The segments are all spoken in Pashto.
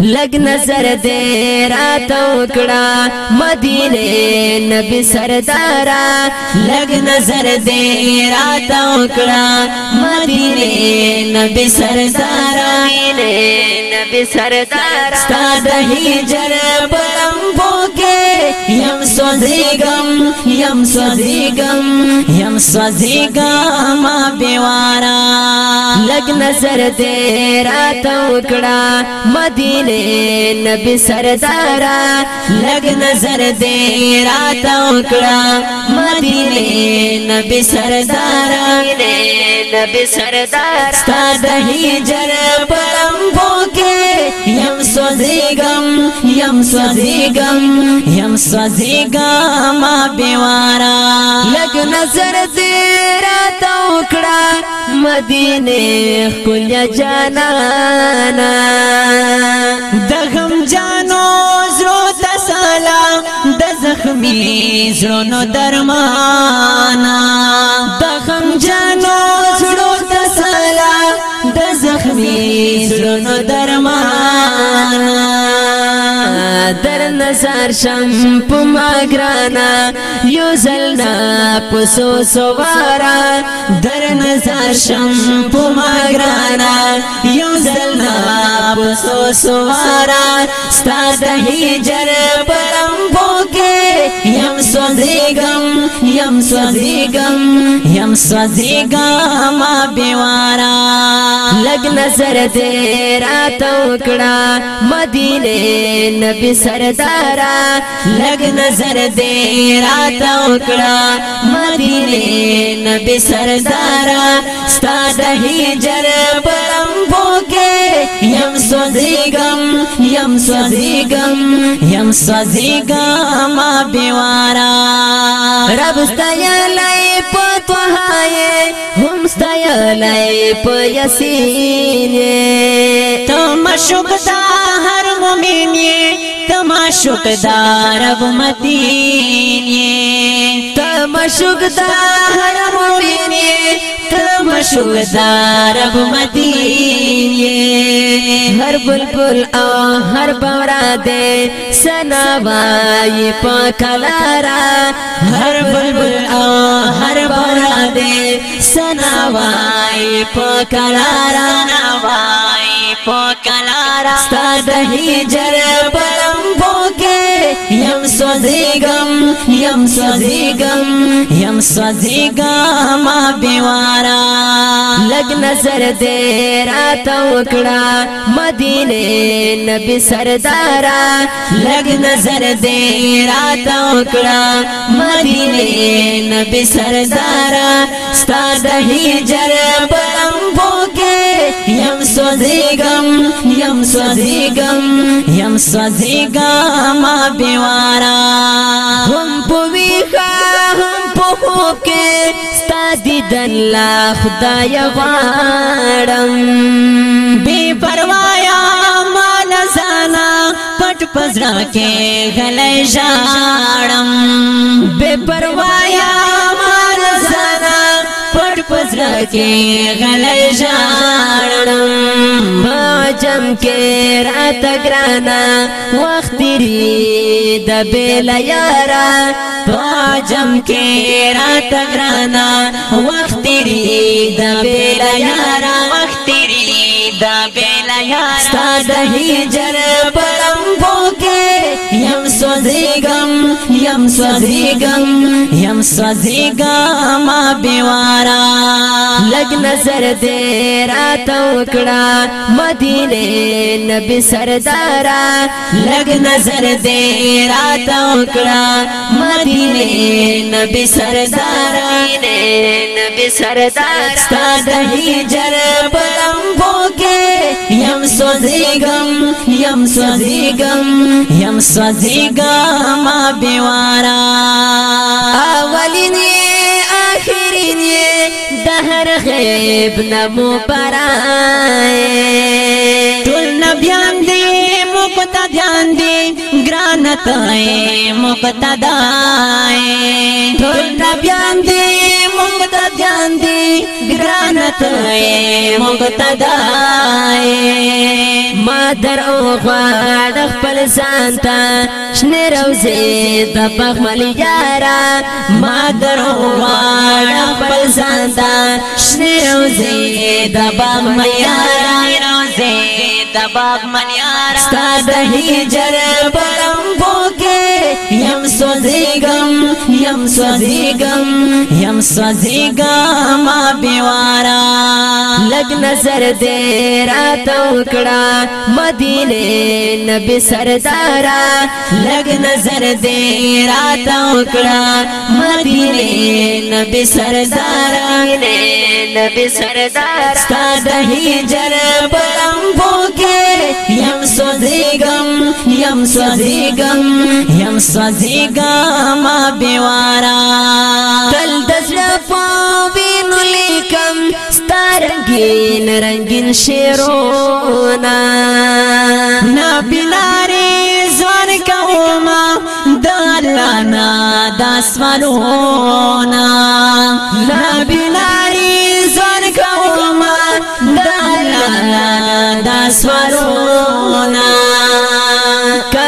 لگ نظر دے راتو کڑا مدینے نبی سردارا لگ نظر دے راتو کڑا مدینے نبی سردارا مدینے نبی سردارا ستا دہی جر پلم یم سوزیگم یم سوزیگم یم سوزیگم بیوارا لگ نظر دې رات وکړه مدینه نبی سردارا لگ نظر دې رات وکړه مدینه نبی سردارا نبی سردارا ستاسو هجر پرم بوک یم سوزیگم یم سوزیگم یم سوزیگم بیوارا لگ نظر زیرا توکڑا مدینه خپل جانانا دغم جانو زرو د سلام د زخمی زړونو درمان شم پم اگرانا یو زلنا پسو سوارا در نزار شم پم اگرانا یو زلنا پسو سوارا ستا دہی جر پرم بوکے یم سو دیگم یم سو دیگم یم سو دیگ ہمارا لگ نظر دے رات اکڑا مدینے نبی سردارا لگ نظر دے رات اکڑا مدینے نبی سردارا ستاد ہی جر پرم بھوکے یم سوزیگم گم یم سوزیگم یم سوزیگم بیوارا رب ستا یا لائے लयसी त शुकदार त अशुकदार रुमी त शुकदार मुने دا رب रुमी ہر بل او ہر بورا دے سنا بائی پاک ہر بل او ہر بورا دے سنا بائی پکڑار بائی پکانا ستا دہی جر بو گے یم سوزیگم یم سوزیگم یم سوزیگم آبیوان پاک نظر دے رات وکڑا مدینے نبی سردارا لگ نظر دے رات وکڑا مدینے نبی سردارا ستا دہی جر پرمبو کے یم سوزیگم یم سوزیگم یم سوزیگم بیوارا ہم پوی خواہ په خوب کې ستا دیدن لا خدای غواړم بے پروايا مان زانا پټ پزړه کې غلې ژاړم بے پروايا مان پټ پزړه کې غلې ژړم باجم کې رات ګرانا وخت ری د بیل یارا باجم کې رات ګرانا وخت ری د بیل یارا وخت ری د بیل یارا ستاد هجر سی گم سی گام بیوارا نظر دے رات مدی مدینے نبی سردارا لگ نظر دے رات دیرا دوکڑا مدین نبی سردارا ستا دہی جر پلمبو یم سوزیګم یم سوزیګم ما بیوارا اولینی آخرینی دهر غیب نمو پرائے ټول نبیان دی مقتا دیان دی گرانت مقتا دائے ټول نبیان دی ګرانت مقتدا ما در او غواړ خپل ځان ته شنه روزي د پخمل یارا ما در او غواړ خپل ځان ته شنه روزي د پخمل یارا روزي د پخمل یارا ستاسو هجر پرم سوزیگم یم سوزیگم یم سوزیگم دیگی لگ نظر دے رات مدی مدینے نبی سردارا لگ نظر دے دیرا مدینے نبی سردارا نبی سردارا ستا دہی جر بمبو کے یم سوزیگم یم سوزیگم یم سوزیگم کیگا ما بیوارا تل دزل فاوی نو لیکم سترنګین رنگین شیرونا نا بیناری ځوان کوما د الله نا نا بیناری ځوان کوما د الله نا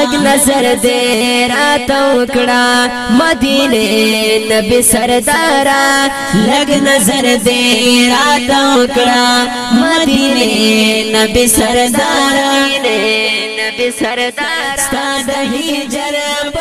لگ نظر دے را تو کڑا مدینے نبی سردارا لگ نظر دے را تو کڑا مدینے نبی سردارا نبی سردارا ستا دہی جرب